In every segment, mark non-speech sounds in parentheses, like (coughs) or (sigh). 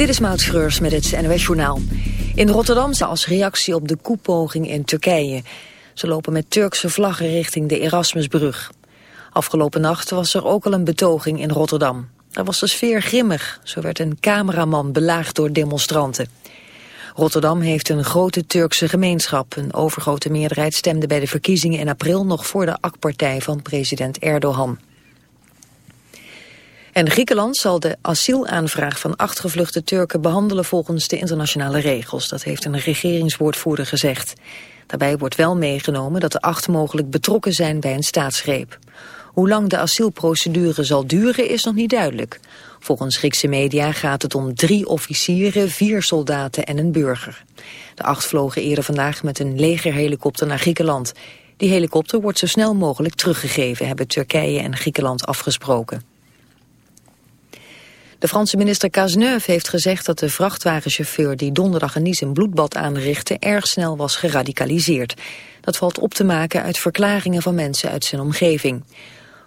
Dit is Maud Schreurs met het NOS Journaal. In Rotterdam als reactie op de koepoging in Turkije. Ze lopen met Turkse vlaggen richting de Erasmusbrug. Afgelopen nacht was er ook al een betoging in Rotterdam. Daar was de sfeer grimmig. Zo werd een cameraman belaagd door demonstranten. Rotterdam heeft een grote Turkse gemeenschap. Een overgrote meerderheid stemde bij de verkiezingen in april nog voor de AK-partij van president Erdogan. En Griekenland zal de asielaanvraag van acht gevluchte Turken behandelen volgens de internationale regels. Dat heeft een regeringswoordvoerder gezegd. Daarbij wordt wel meegenomen dat de acht mogelijk betrokken zijn bij een staatsgreep. Hoe lang de asielprocedure zal duren is nog niet duidelijk. Volgens Griekse media gaat het om drie officieren, vier soldaten en een burger. De acht vlogen eerder vandaag met een legerhelikopter naar Griekenland. Die helikopter wordt zo snel mogelijk teruggegeven, hebben Turkije en Griekenland afgesproken. De Franse minister Cazeneuve heeft gezegd dat de vrachtwagenchauffeur die donderdag een Nice een bloedbad aanrichtte erg snel was geradicaliseerd. Dat valt op te maken uit verklaringen van mensen uit zijn omgeving.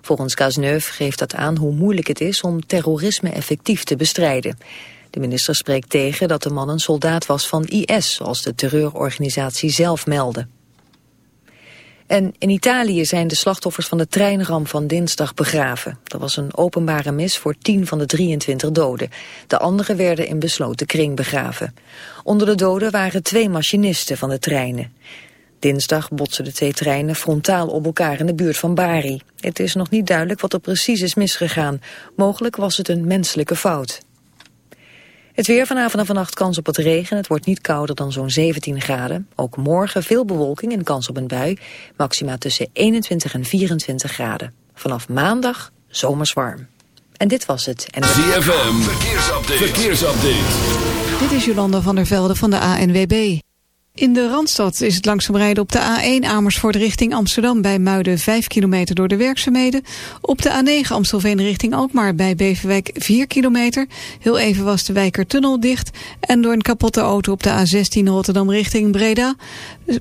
Volgens Cazeneuve geeft dat aan hoe moeilijk het is om terrorisme effectief te bestrijden. De minister spreekt tegen dat de man een soldaat was van IS, zoals de terreurorganisatie zelf meldde. En in Italië zijn de slachtoffers van de treinram van dinsdag begraven. Er was een openbare mis voor 10 van de 23 doden. De anderen werden in besloten kring begraven. Onder de doden waren twee machinisten van de treinen. Dinsdag botsen de twee treinen frontaal op elkaar in de buurt van Bari. Het is nog niet duidelijk wat er precies is misgegaan. Mogelijk was het een menselijke fout. Het weer vanavond en vannacht kans op het regen. Het wordt niet kouder dan zo'n 17 graden. Ook morgen veel bewolking en kans op een bui. Maxima tussen 21 en 24 graden. Vanaf maandag zomers warm. En dit was het. En... ZFM, verkeersupdate. verkeersupdate. Dit is Jolanda van der Velde van de ANWB. In de Randstad is het langzaam rijden op de A1 Amersfoort richting Amsterdam... bij Muiden 5 kilometer door de werkzaamheden. Op de A9 Amstelveen richting Alkmaar bij Beverwijk 4 kilometer. Heel even was de Wijkertunnel dicht. En door een kapotte auto op de A16 Rotterdam richting Breda...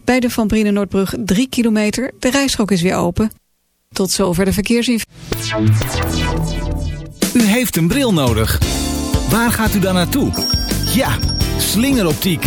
bij de Van Brienen Noordbrug 3 kilometer. De rijstrook is weer open. Tot zover de verkeersinformatie. U heeft een bril nodig. Waar gaat u dan naartoe? Ja, slingeroptiek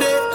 it.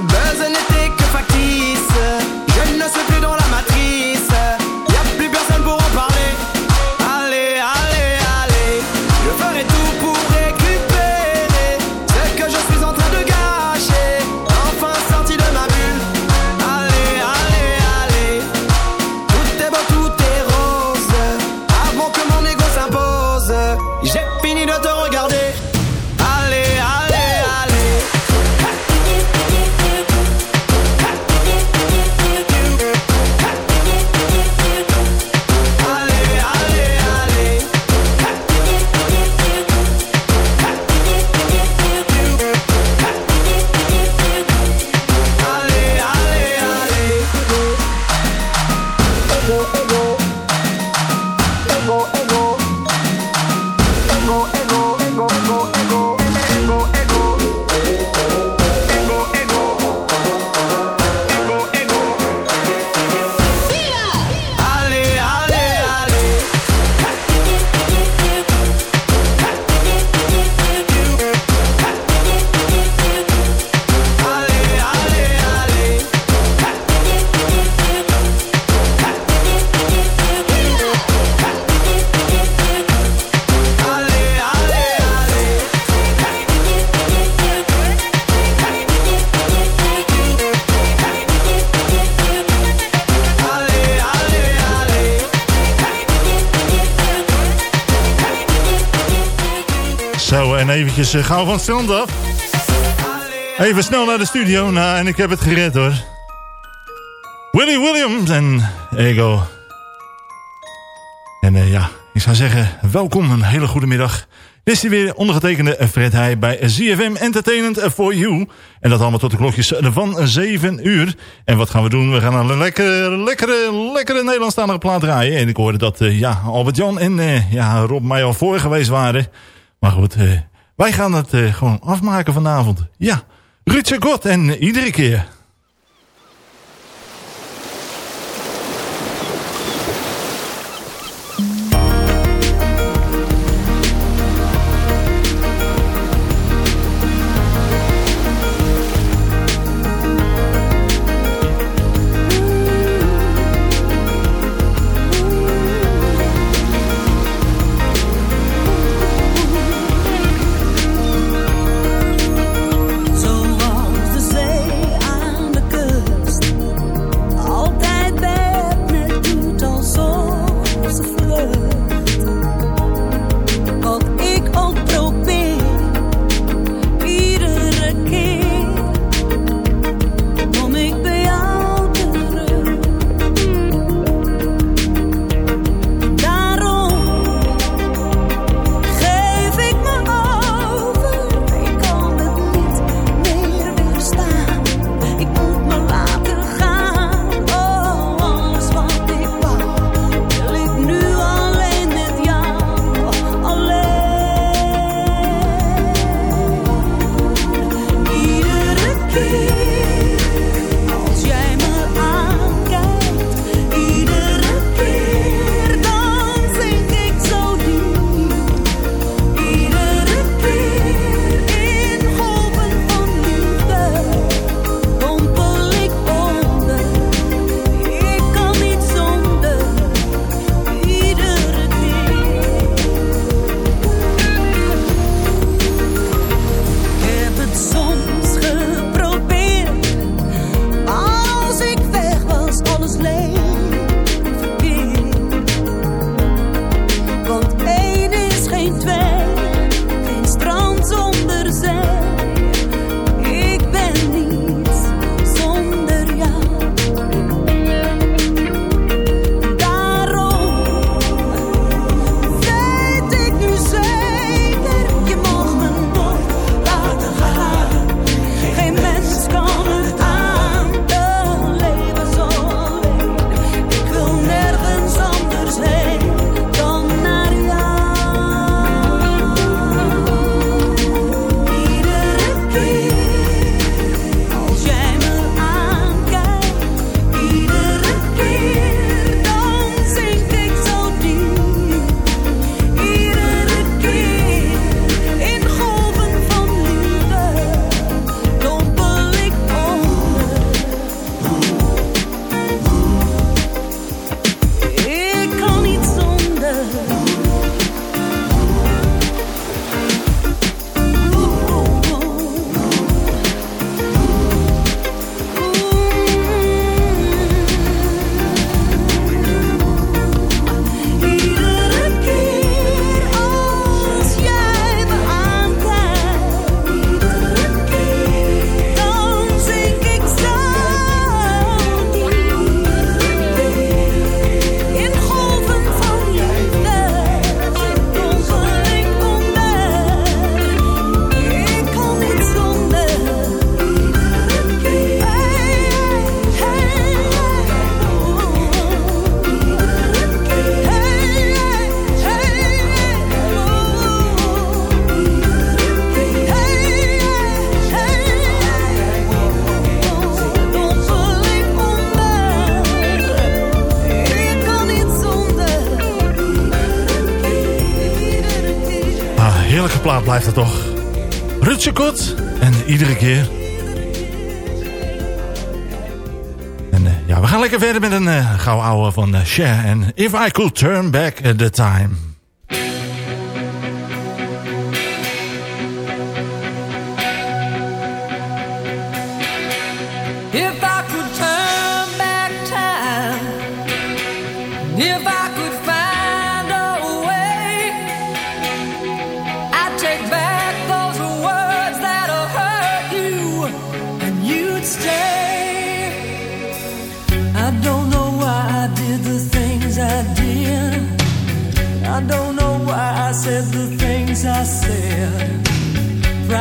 buzz eventjes uh, van het strand af. Even snel naar de studio. Nou, en ik heb het gered hoor. Willie Williams en Ego. En uh, ja, ik zou zeggen, welkom, een hele goede middag. Dit is weer ondergetekende Fred Heij bij ZFM Entertainment for You. En dat allemaal tot de klokjes van 7 uur. En wat gaan we doen? We gaan een lekkere, lekkere, lekkere Nederlandstalige plaat draaien. En ik hoorde dat uh, ja, Albert-Jan en ja, Rob mij al voor geweest waren. Maar goed, uh, wij gaan het uh, gewoon afmaken vanavond. Ja, Rutje God en iedere keer. iedere keer. En eh, ja, we gaan lekker verder met een uh, gauw ouwe van eh, Cher. En If I Could Turn Back the Time.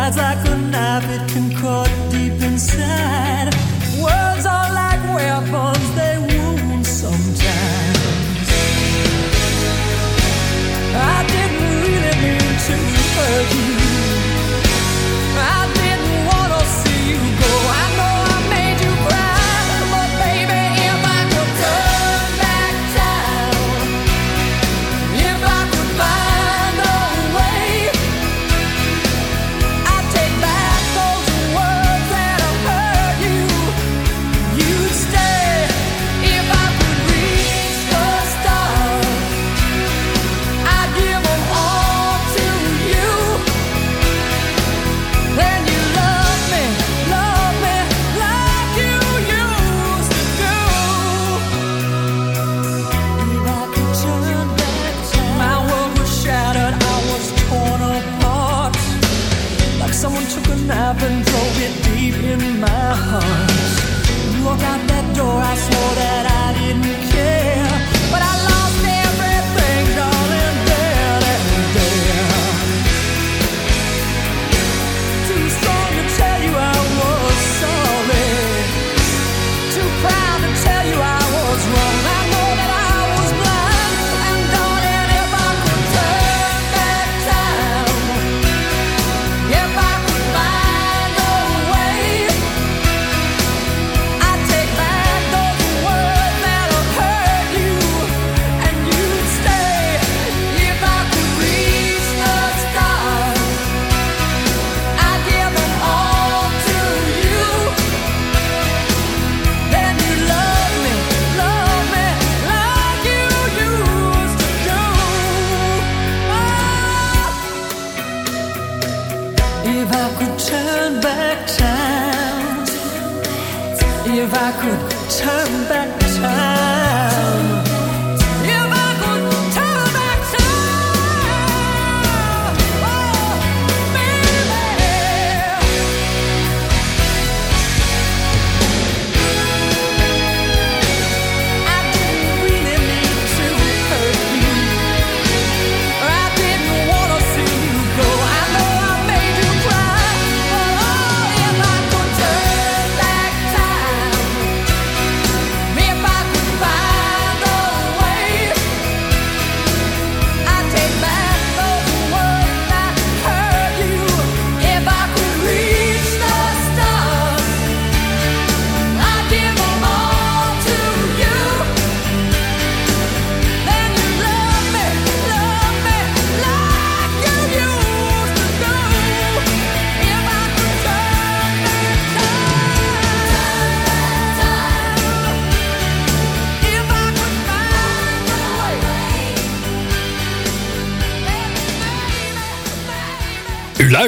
As I could not, it can cut deep inside.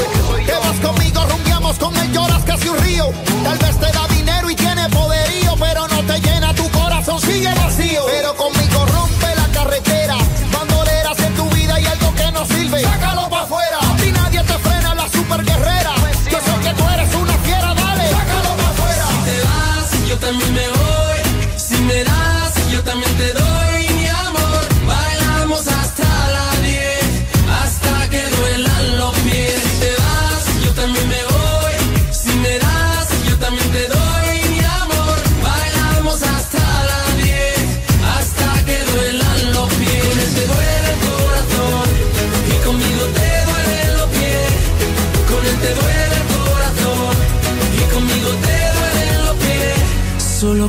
Yeah.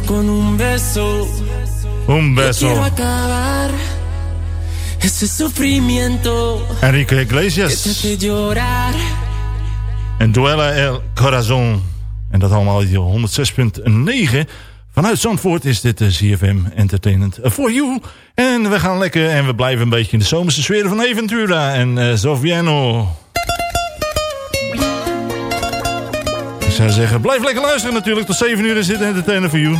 con un beso. Un beso. Enrique Iglesias. Que te. En Duella El Corazon. En dat allemaal 106.9. Vanuit Zandvoort is dit eh, CFM Entertainment for You. En we gaan lekker en we blijven een beetje in de zomerse sfeer van Eventura en uh, Sofiano. Ik zou zeggen, blijf lekker luisteren natuurlijk. Tot 7 uur is dit Entertainer voor jou.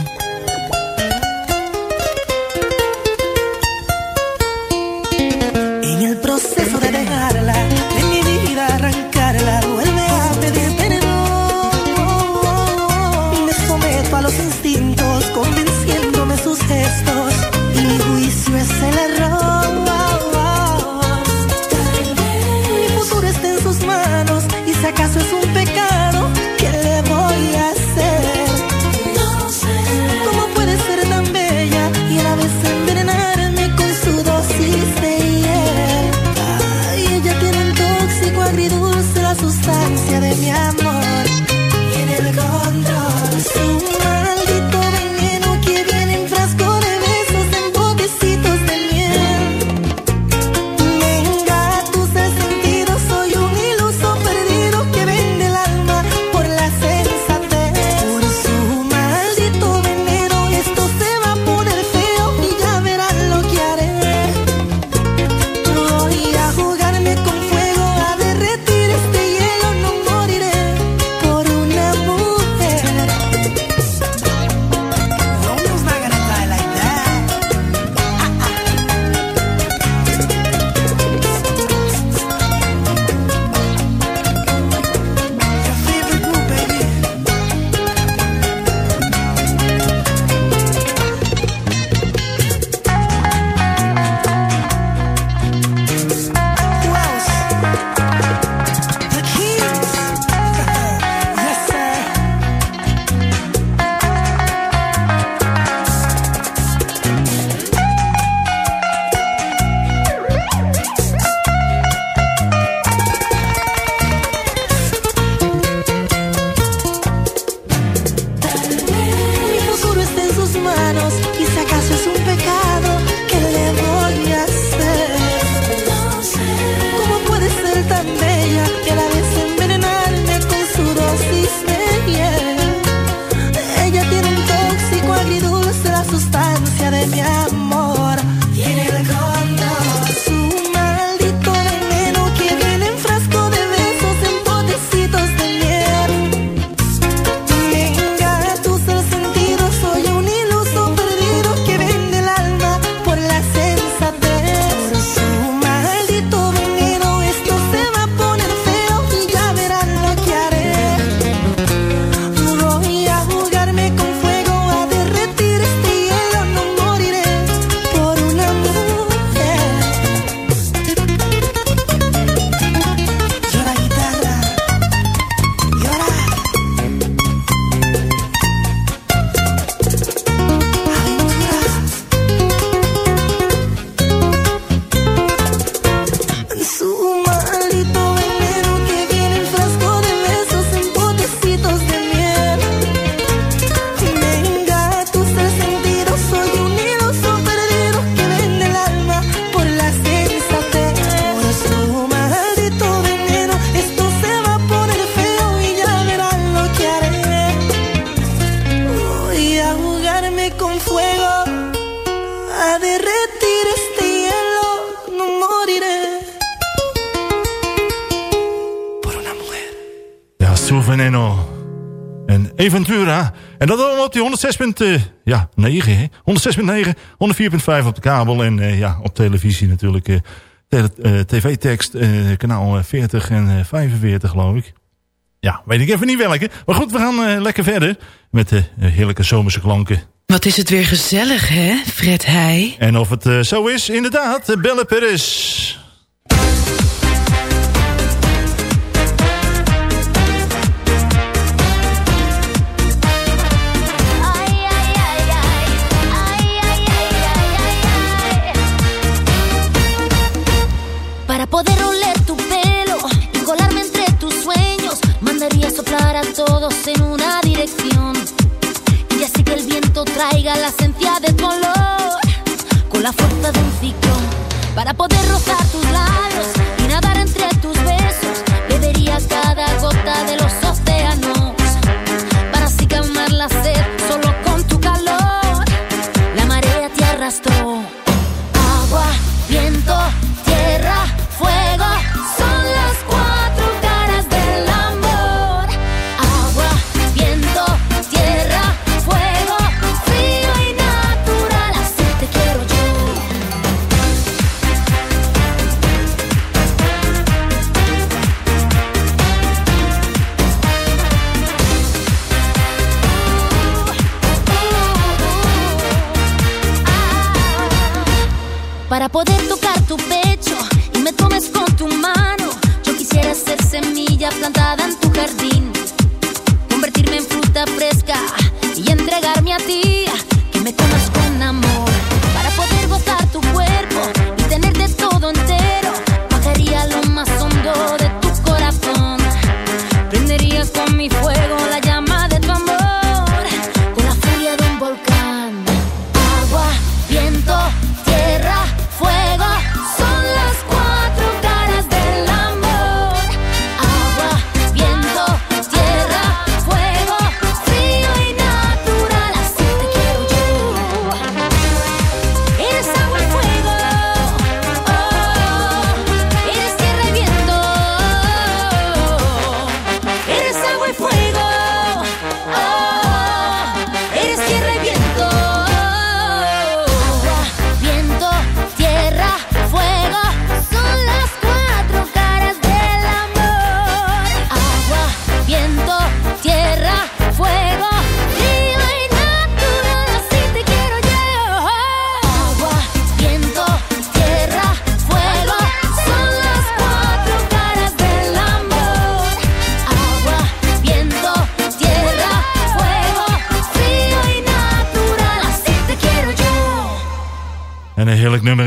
Eventura. En dat allemaal op die 106.9, uh, eh, ja, 106.9, 104.5 op de kabel en eh, ja, op televisie natuurlijk. Eh, TV-tekst, kanaal 40 en 45 geloof ik. Ja, weet ik even niet welke. Maar goed, we gaan lekker verder met de heerlijke zomerse klanken. Wat is het weer gezellig, hè, Fred Heij? En of het zo is, inderdaad, Belle Peres. viento traiga la esencia de color con la fuerza de un ciclón para poder rozar tus labios.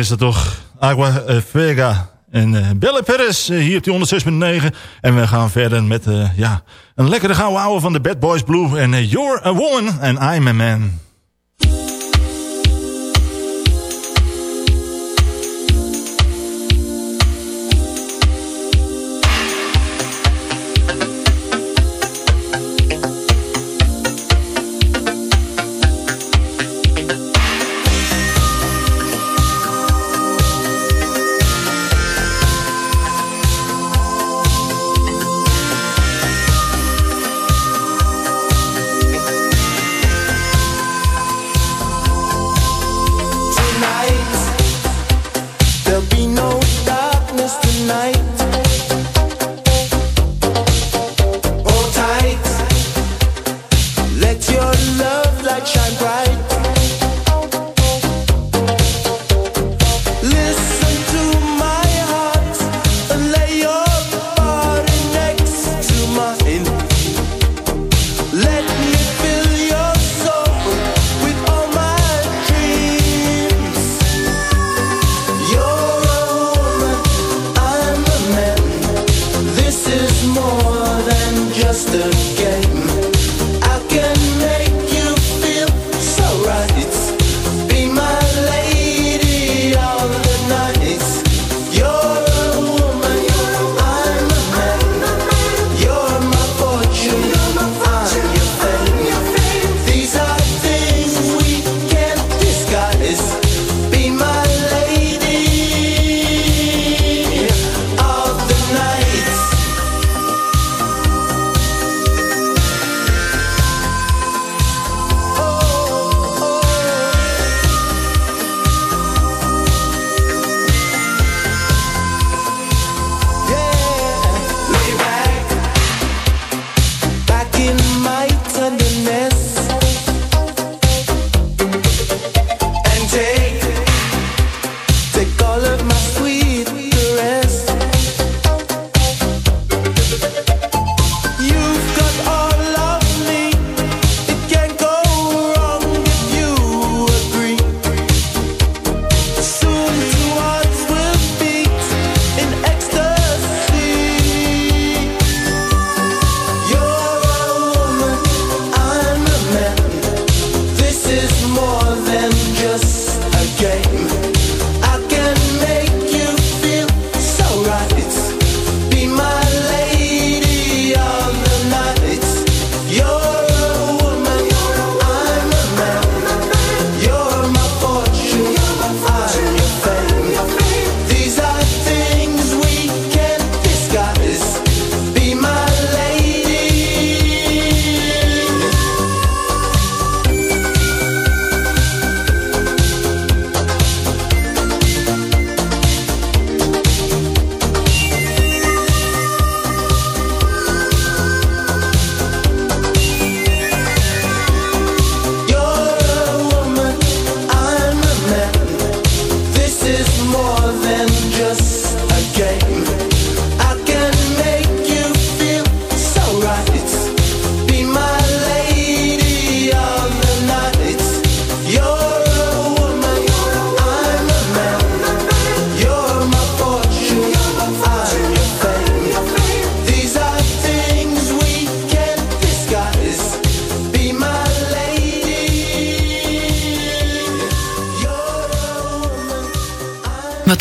is dat toch? Agua eh, Vega en uh, Belle Perez eh, hier op die 106.9. En we gaan verder met ja, een lekkere gouden ouwe van de Bad Boys Blue. En You're a Woman and I'm a Man.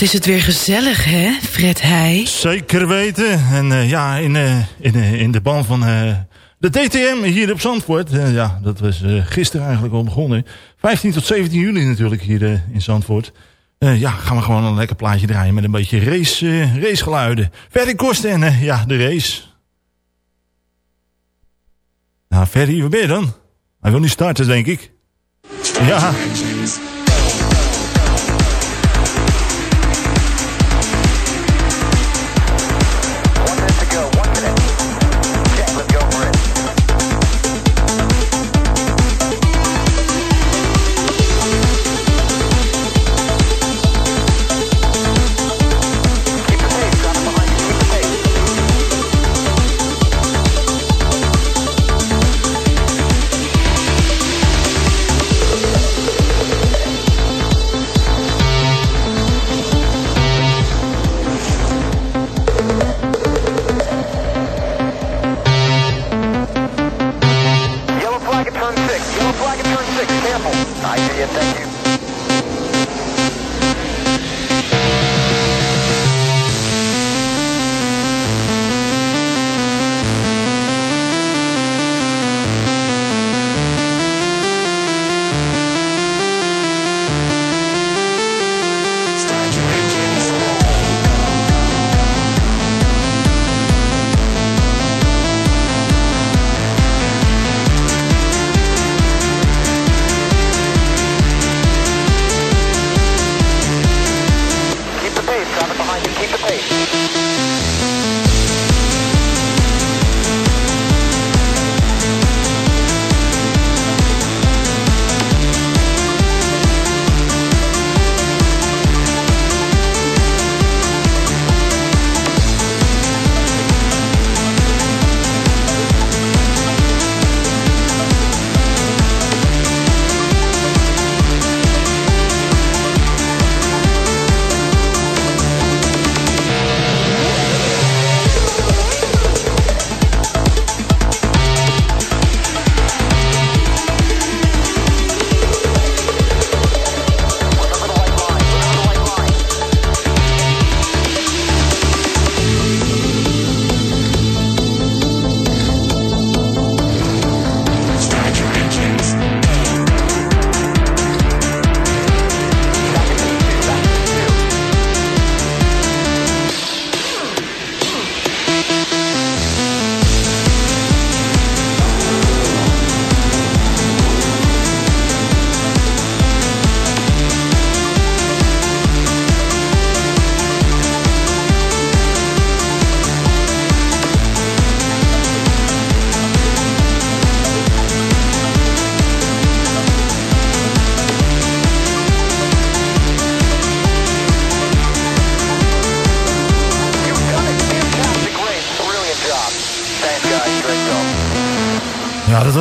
Is het weer gezellig, hè, Fred Heij? Zeker weten. En eh, ja, in, eh, in, eh, in de band van de DTM hier op Zandvoort. ja, dat was gisteren eigenlijk al begonnen. 15 tot 17 juli natuurlijk hier in Zandvoort. ja, gaan we gewoon een lekker plaatje draaien met een beetje race, racegeluiden. Ferry Kosten en ja, de race. Nou, Ferry, waar ben dan? Hij wil nu starten, denk ik. Ja.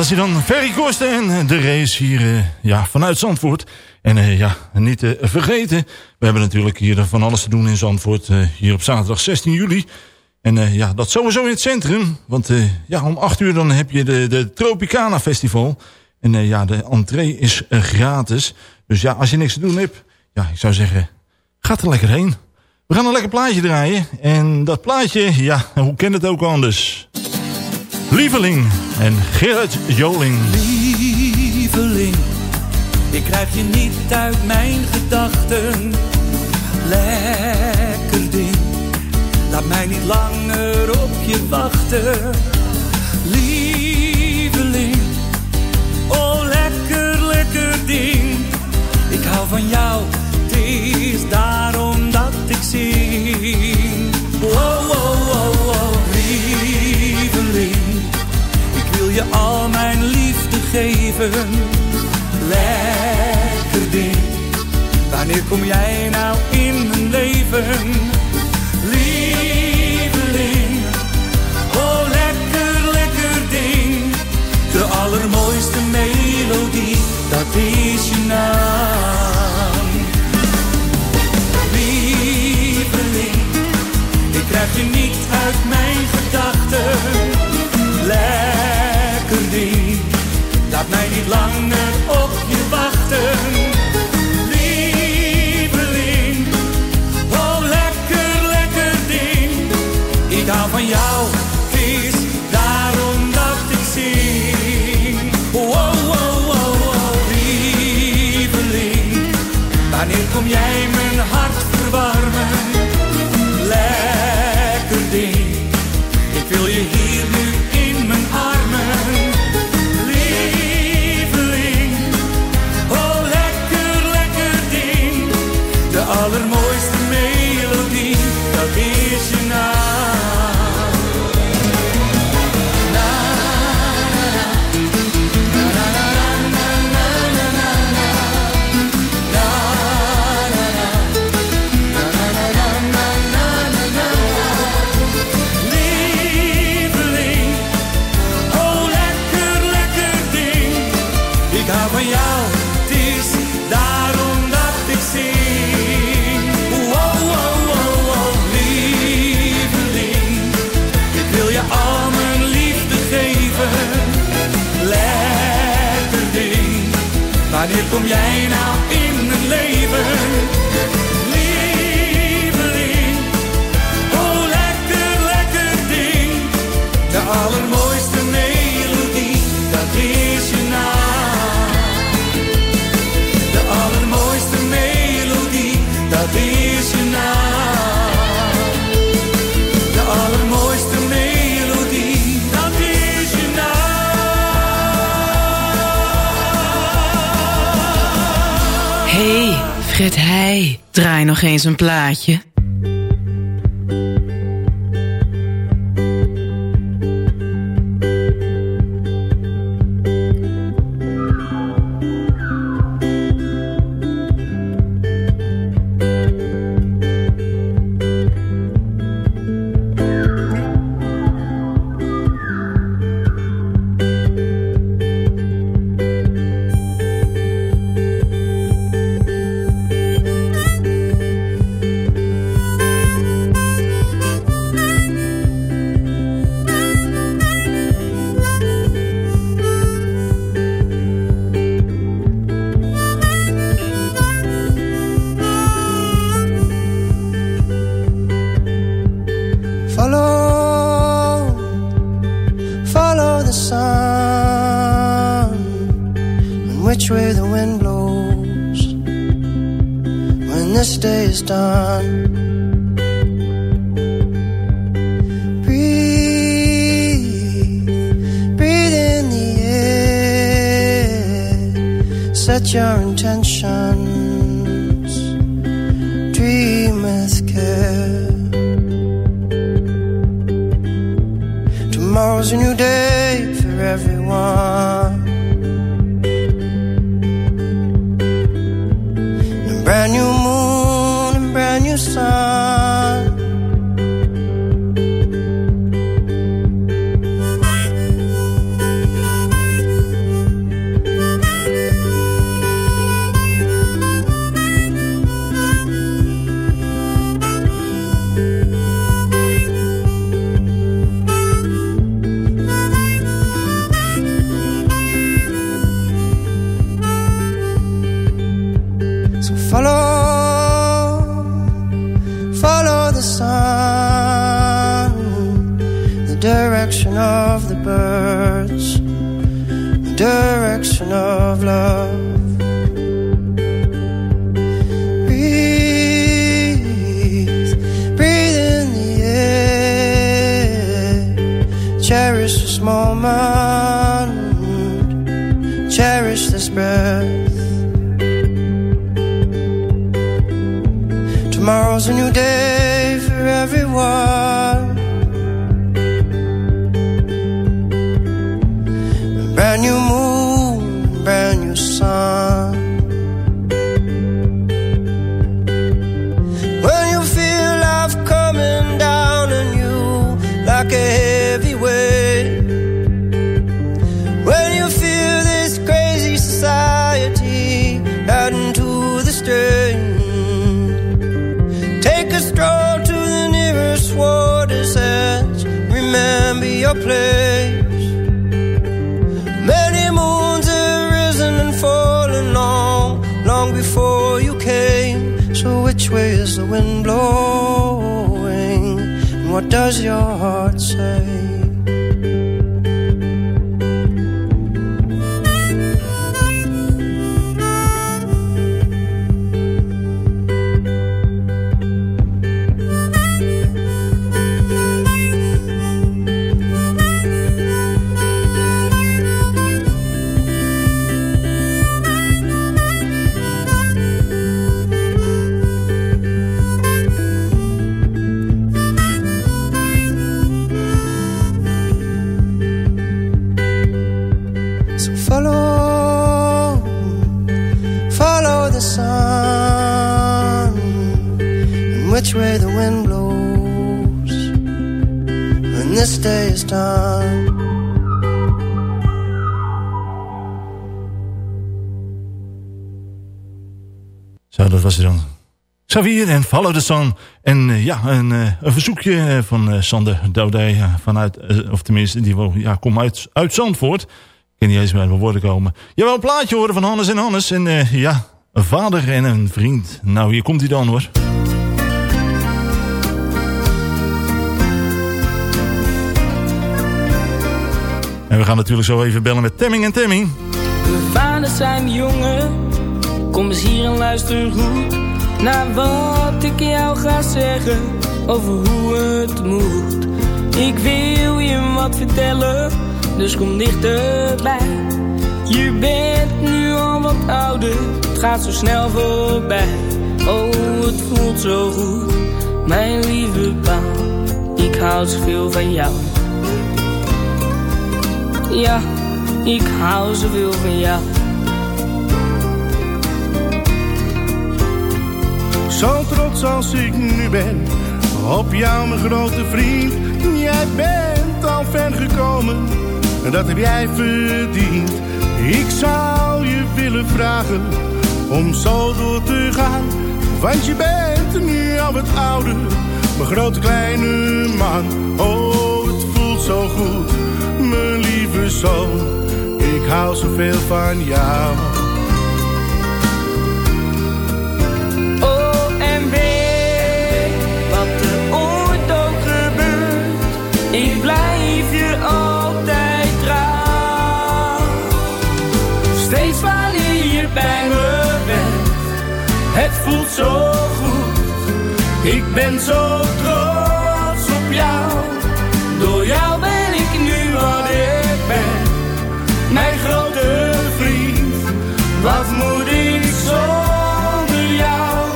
Was hij dan, Ferry Kosten en de race hier uh, ja, vanuit Zandvoort. En uh, ja, niet te vergeten, we hebben natuurlijk hier van alles te doen in Zandvoort. Hier op zaterdag 16 juli. En ja, dat sowieso in het centrum. Want ja, om 8 uur dan heb je de, de Tropicana Festival. En ja, de entree is gratis. Dus ja, als je niks te doen hebt, ja, ik zou zeggen, ga er lekker heen. We gaan een lekker plaatje draaien. En dat plaatje, ja, hoe kent het ook anders? Lieveling en Gerrit Joling. Lieveling, ik krijg je niet uit mijn gedachten. Lekker ding, laat mij niet langer op je wachten. Lekker ding, wanneer kom jij nou in mijn leven? Lieveling, oh lekker, lekker ding. De allermooiste melodie, dat is je naam. Lieveling, ik krijg je niet uit mijn gedachten. Lekker Laat mij niet langer op eens een plaatje? is done. Breathe, breathe in the air, set your Cherish this breath. Tomorrow's a new day for everyone the wind blowing? And what does your heart say? was er dan. Xavier en Follow the Sun. En eh, ja, een, eh, een verzoekje eh, van Sander Dodé. Vanuit, of tenminste, die ja, komt uit, uit Zandvoort. Ik kan niet eens bij mijn woorden komen. Je wel een plaatje horen van Hannes en Hannes. En ja, een vader en een vriend. Nou, hier komt hij dan hoor. En we gaan natuurlijk zo even bellen met Temming en Temming. De vaders zijn jongen eens hier en luister goed naar wat ik jou ga zeggen over hoe het moet. Ik wil je wat vertellen, dus kom dichterbij. Je bent nu al wat ouder, het gaat zo snel voorbij. Oh, het voelt zo goed, mijn lieve pa. Ik hou zoveel van jou. Ja, ik hou zoveel van jou. Zo trots als ik nu ben, op jou mijn grote vriend. Jij bent al ver gekomen, en dat heb jij verdiend. Ik zou je willen vragen, om zo door te gaan. Want je bent nu al wat ouder, mijn grote kleine man. Oh, het voelt zo goed, mijn lieve zoon. Ik hou zoveel van jou. Voelt zo goed. Ik ben zo trots op jou. Door jou ben ik nu wat ik ben. Mijn grote vriend, wat moet ik zonder jou?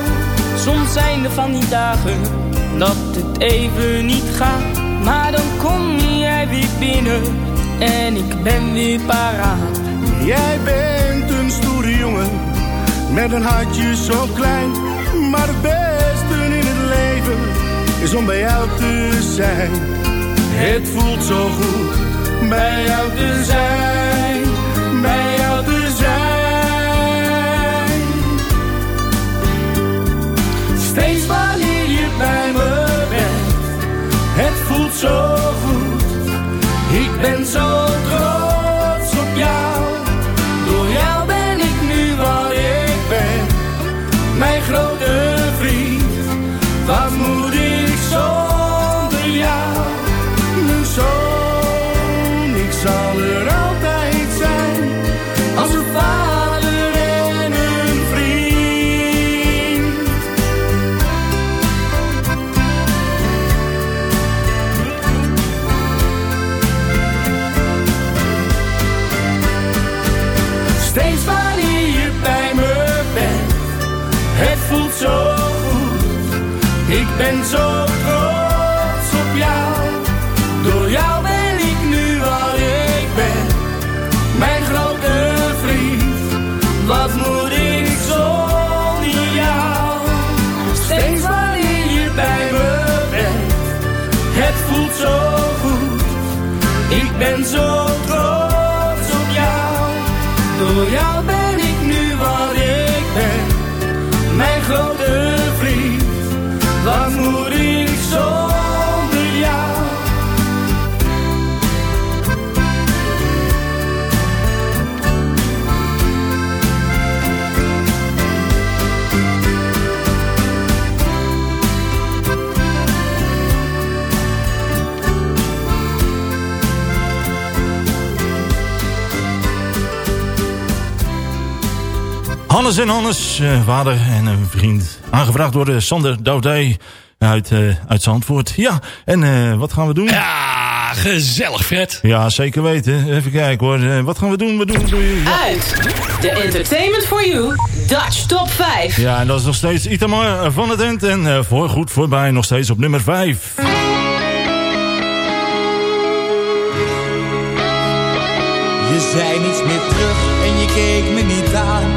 Soms zijn er van die dagen dat het even niet gaat. Maar dan kom jij weer binnen en ik ben weer paraat. Jij bent een stoere jongen, met een hartje zo klein. Maar het beste in het leven is om bij jou te zijn. Het voelt zo goed bij jou te zijn, bij jou te zijn. Steeds wanneer je bij me bent, het voelt zo goed. Ik ben zo trots ben zo trots op jou. Door jou ben ik nu wat ik ben. Mijn grote vriend, wat moet ik zonder jou? Steeds wanneer je bij me bent, het voelt zo goed. Ik ben zo trots op jou. Door jou ben ik nu wat ik ben. Mijn grote vriend. Wat moet ik zonder jou? Hannes en Hannes, eh, vader en een vriend. Aangevraagd door eh, Sander Doudij uit, eh, uit Zandvoort. Ja, en eh, wat gaan we doen? Ja, gezellig Fred. Ja, zeker weten. Even kijken hoor. Wat gaan we doen? We doen, doen ja. Uit de Entertainment for You Dutch Top 5. ja, en dat is nog steeds Itamar van het End. En eh, voor goed voorbij nog steeds op nummer 5. Je zei niets meer terug en je keek me niet aan.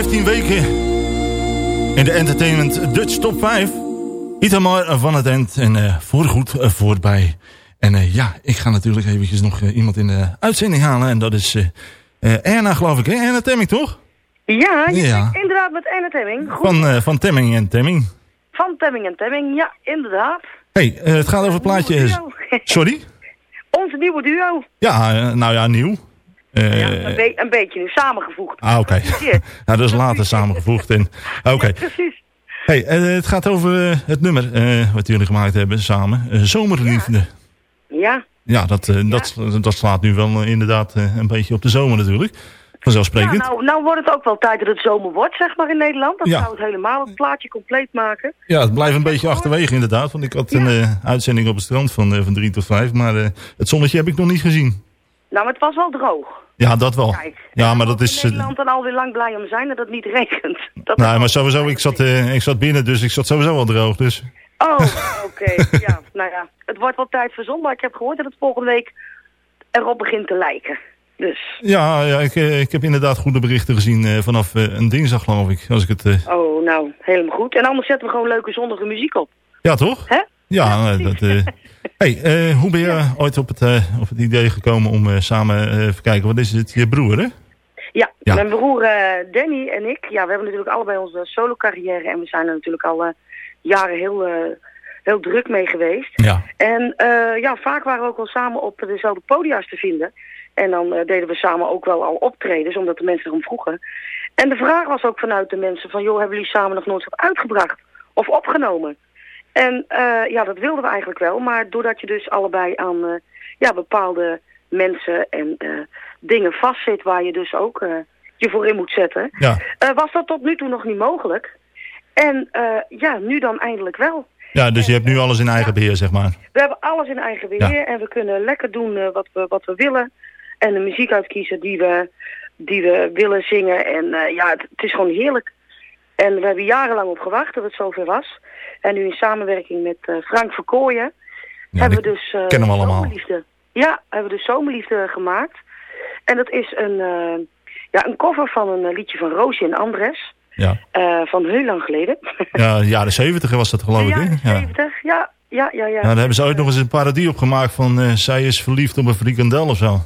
15 weken in de Entertainment Dutch Top 5. Itamar van het End en eh, voorgoed eh, voorbij. En eh, ja, ik ga natuurlijk eventjes nog iemand in de uitzending halen. En dat is Erna, geloof ik. Hè? Erna Temming, toch? Ja, je Ja. inderdaad met Enne Temming. Goed. Van, van Temming en Temming. Van Temming en Temming, ja, inderdaad. hey, het gaat over het plaatje... Sorry? (laughs) Onze nieuwe duo. Ja, nou ja, nieuw. Eh, een, be- een beetje nu samengevoegd. Ah, oké. (laughs) Nou, dat is later samengevoegd. En, oké. Precies. Hey, eh, het gaat over eh, het nummer wat jullie gemaakt hebben samen. Zomerliefde. Ja, Ja, dat, dat, dat slaat nu wel inderdaad een beetje op de zomer natuurlijk. Vanzelfsprekend. ja nou, nou wordt het ook wel tijd dat het zomer wordt, zeg maar, in Nederland. Dat Ja. zou het helemaal het plaatje compleet maken. Ja, het blijft een beetje achterwege inderdaad. Want ik had een uitzending op het strand van, van drie tot vijf. Maar het zonnetje heb ik nog niet gezien. Nou, maar het was wel droog. Ja, dat wel. Ja, maar dat is... In eh, Nederland dan alweer lang blij om zijn dat het niet regent. (laughs) Dat nou, maar sowieso, ik zat, eh, ik zat binnen, dus ik zat sowieso wel droog. Dus Oh, (laughs) oké. ja, nou ja. Het wordt wel tijd voor zon, maar ik heb gehoord dat het volgende week erop begint te lijken. Dus, ja, ja ik, eh, ik heb inderdaad goede berichten gezien vanaf een dinsdag, geloof ik. Als ik het, oh, nou, helemaal goed. En anders zetten we gewoon leuke zonnige muziek op. Ja, toch? Hè? Ja, eh, dat, (laughs) hey, eh, hoe ben je ooit op het, eh, op het idee gekomen om eh, samen even kijken, wat is het, je broer, hè? Ja, Ja. mijn broer Danny en ik, ja, we hebben natuurlijk allebei onze solo carrière en we zijn er natuurlijk al jaren heel, heel druk mee geweest. Ja. En ja, vaak waren we ook wel samen op dezelfde podia's te vinden. En dan deden we samen ook wel al optredens, omdat de mensen erom vroegen. En de vraag was ook vanuit de mensen van, joh, hebben jullie samen nog nooit wat uitgebracht of opgenomen? En eh, ja, dat wilden we eigenlijk wel, maar doordat je dus allebei aan eh, ja, bepaalde mensen en eh, dingen vastzit waar je dus ook je voor in moet zetten, Ja. was dat tot nu toe nog niet mogelijk. En ja, nu dan eindelijk wel. Ja, dus je hebt nu alles in eigen beheer, zeg maar. We hebben alles in eigen beheer en we kunnen lekker doen wat, we, wat we willen. En de muziek uitkiezen die we, die we willen zingen. En ja, het, het is gewoon heerlijk. En we hebben jarenlang op gewacht dat het zover was. En nu in samenwerking met eh, Frank Verkooyen hebben we dus eh, kennen we allemaal. Zomerliefde. Ja, hebben we dus Zomerliefde gemaakt. En dat is een, eh, ja, een cover van een liedje van Roosje en Andres. Ja. van heel lang geleden. (laughs) Ja, jaren zeventig was dat, geloof ik, hè? Ja. 70, ja, ja, ja, ja. Nou, daar hebben ze ooit nog eens een parodie op gemaakt van... zij is verliefd op een frikandel of zo.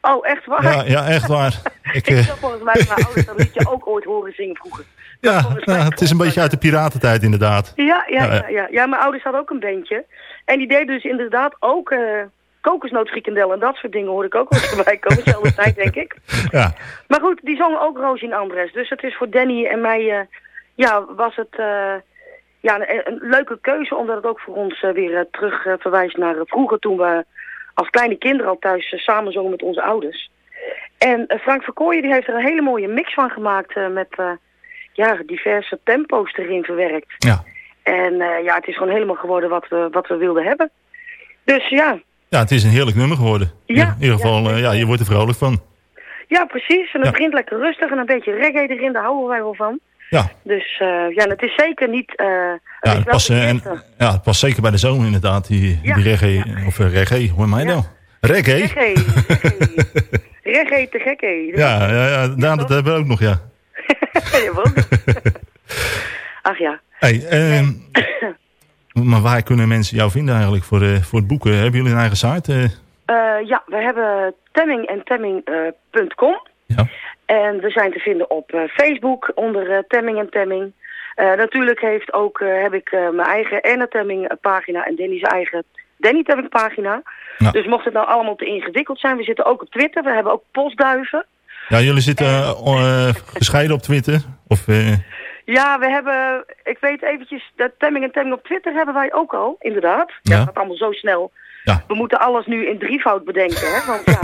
Oh, echt waar? Ja, ja echt waar. (laughs) Ik, Ik heb volgens mij mijn ouders dat liedje ook ooit horen zingen vroeger. Ja, nou, het is een beetje uit de piratentijd inderdaad. Ja, ja, Ja, ja, ja. Mijn ouders hadden ook een bandje. En die deden dus inderdaad ook eh kokosnootfrikandel en dat soort dingen hoorde ik ook wel eens voorbij komen. (laughs) Dezelfde tijd, denk ik. Ja. Maar goed, die zongen ook Roosje en Andres. Dus het is voor Danny en mij, eh, ja, was het, eh, ja, een, een leuke keuze, omdat het ook voor ons weer terug verwijst naar vroeger toen we als kleine kinderen al thuis samen zongen met onze ouders. En Frank Verkooyen die heeft er een hele mooie mix van gemaakt met ja, diverse tempo's erin verwerkt. Ja. En eh, ja, het is gewoon helemaal geworden wat we, wat we wilden hebben. Dus ja, Ja, het is een heerlijk nummer geworden. Ja, In ieder geval, ja, ja je wordt er vrolijk van. ja precies. En het Ja. begint lekker rustig en een beetje reggae erin, daar houden wij wel van. Ja. Dus eh, ja, het is zeker niet... eh, Ja, het past, eh, en, ja, het past zeker bij de zomer inderdaad, die, Ja, die reggae, of eh, reggae, hoe heet mij nou? Reggae? Reggae, reggae. (laughs) reggae te gekke. Ja, ja, ja daar, dat hebben we ook nog, ja. (laughs) Jawel. (laughs) Ach ja. Hey, ehm, (coughs) maar waar kunnen mensen jou vinden eigenlijk voor, eh, voor het boeken? Hebben jullie een eigen site? eh? Eh, ja, we hebben temming en temming.com. Ja. En we zijn te vinden op eh, Facebook onder eh, Temming en Temming. Eh, natuurlijk heeft ook, eh, heb ik eh, mijn eigen Erna Temming eh, pagina en Danny's eigen Danny Temming pagina. Dus mocht het nou allemaal te ingewikkeld zijn, we zitten ook op Twitter. We hebben ook postduiven. Ja, jullie zitten eh, gescheiden op Twitter? Of, eh, Ja, we hebben, ik weet eventjes, dat Temming en Temming op Twitter hebben wij ook al, inderdaad. Ja, Ja. dat gaat allemaal zo snel. Ja. We moeten alles nu in drievoud bedenken, hè. Want ja,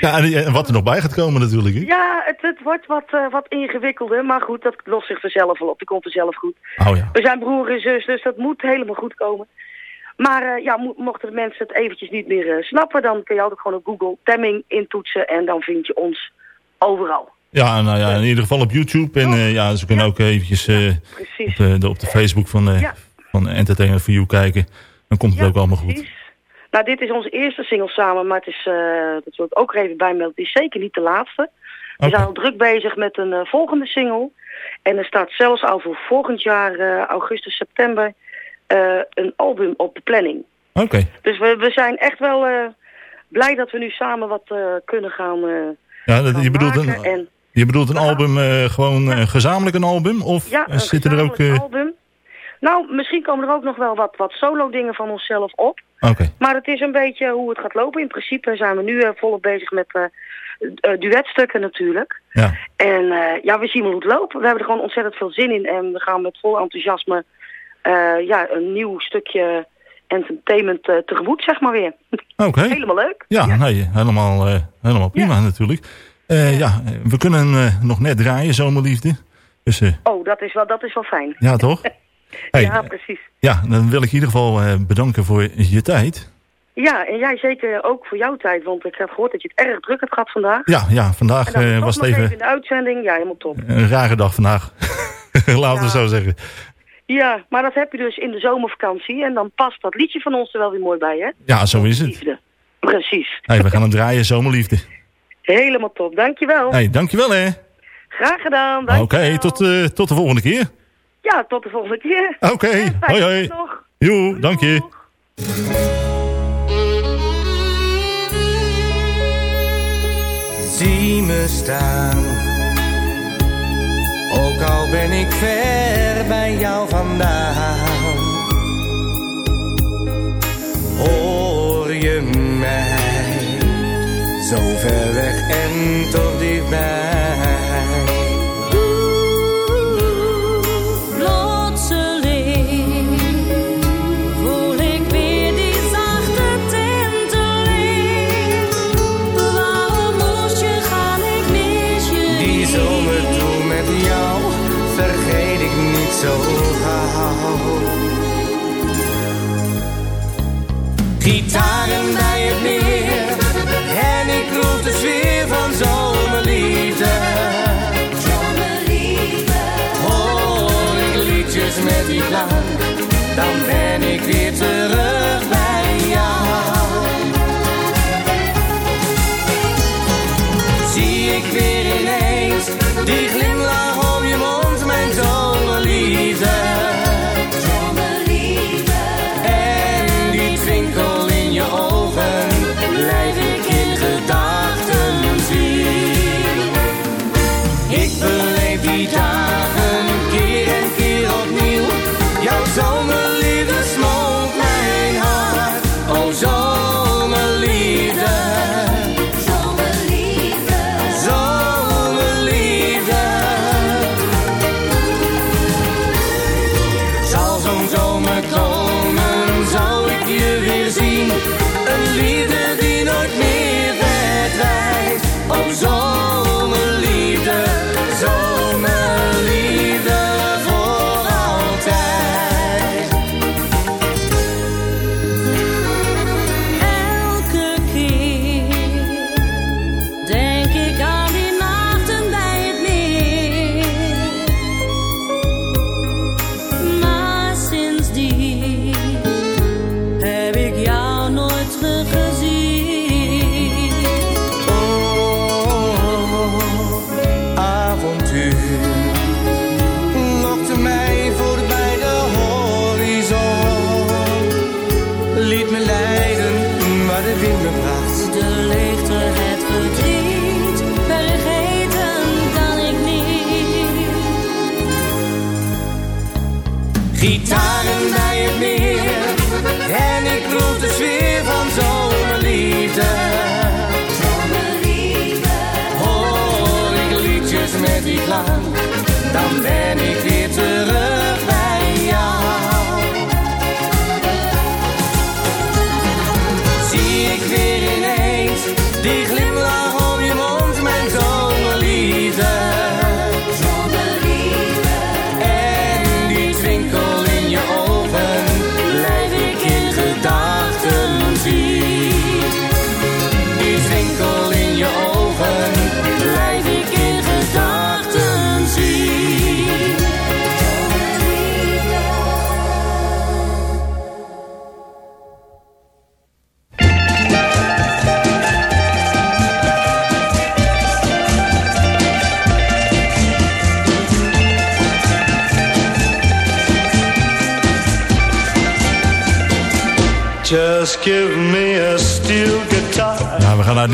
(laughs) ja, en, wat er nog bij gaat komen natuurlijk. Hè? ja het, het wordt wat, wat ingewikkelder, maar goed, dat lost zich vanzelf wel op. Dat komt vanzelf goed. Oh ja. We zijn broer en zus, dus dat moet helemaal goed komen. Maar eh, ja, mo- mochten de mensen het eventjes niet meer eh, snappen, dan kun je altijd gewoon op Google Temming intoetsen en dan vind je ons overal. Ja, nou ja, in ieder geval op YouTube. En ja, ze kunnen ook eventjes op, de, op de Facebook van, Ja. van Entertainment for You kijken. Dan komt het ook allemaal goed. Nou, dit is onze eerste single samen, maar het is, dat wil ik ook even bijmelden, het is zeker niet de laatste. We zijn al druk bezig met een volgende single. En er staat zelfs al voor volgend jaar, augustus, september, eh, een album op de planning. Oké. Dus we, we zijn echt wel eh, blij dat we nu samen wat eh, kunnen gaan, Ja, dat, gaan je, bedoelt een, En je bedoelt een album, gewoon gezamenlijk een album? Of ja, een zitten er ook... gezamenlijk album. Nou, misschien komen er ook nog wel wat, wat solo dingen van onszelf op. Oké. Maar het is een beetje hoe het gaat lopen. In principe zijn we nu volop bezig met duetstukken natuurlijk. Ja. En ja, we zien wel hoe het loopt. We hebben er gewoon ontzettend veel zin in. En we gaan met vol enthousiasme eh, ja, een nieuw stukje entertainment eh, tegemoet, zeg maar weer. (laughs) Oké. Helemaal leuk. Ja, Nee, helemaal, eh, helemaal prima natuurlijk. Ja. we kunnen nog net draaien, Zomerliefde. Dus Oh, dat is wel, dat is wel fijn. ja, toch? (laughs) Hey, ja, precies. Ja, dan wil ik in ieder geval bedanken voor je tijd. Ja, en jij zeker ook voor jouw tijd. Want ik heb gehoord dat je het erg druk hebt gehad vandaag. Ja, ja vandaag was het even in de uitzending. Ja, helemaal top. een rare dag vandaag. (laughs) Laten we zo zeggen. Ja, maar dat heb je dus in de zomervakantie. En dan past dat liedje van ons er wel weer mooi bij, hè? Ja, zo is het. Liefde. Precies. Hey, we gaan hem draaien, Zomerliefde. Helemaal top. Dankjewel. Hey, dankjewel hè. Graag gedaan. Oké, Dankjewel. tot, eh, tot de volgende keer. Ja, tot de volgende keer. Oké, hoi hoi. nog. Joe, dank je. Zie me staan, ook al ben ik ver bij jou vandaan. Hoor je mij, zo ver weg en toch dichtbij. many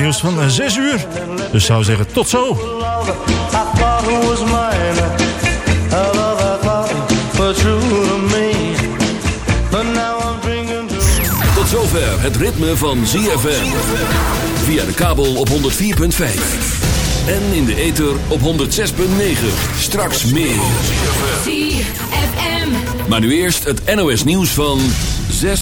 nieuws van eh, 6 uur. Dus zou zeggen tot zo. Tot zover het ritme van ZFM. Via de kabel op 104.5. En in de ether op 106.9. Straks meer. Maar nu eerst het NOS nieuws van...